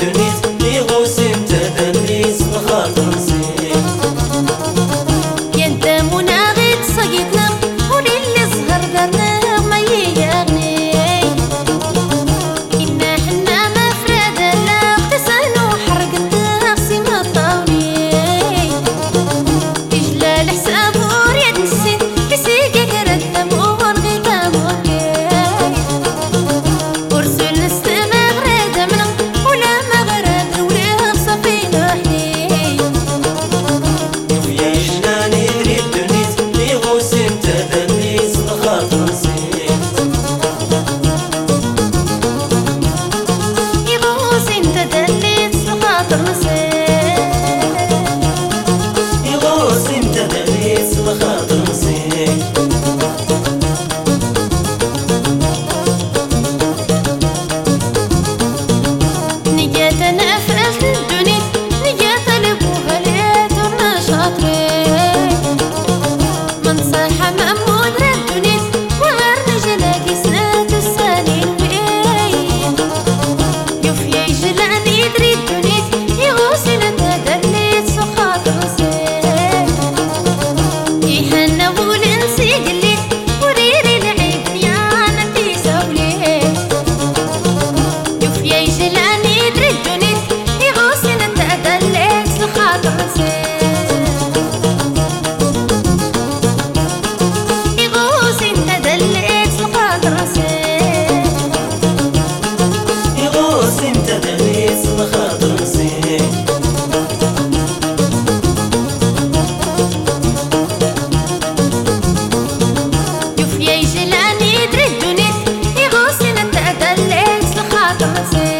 Underneath. me. Yo.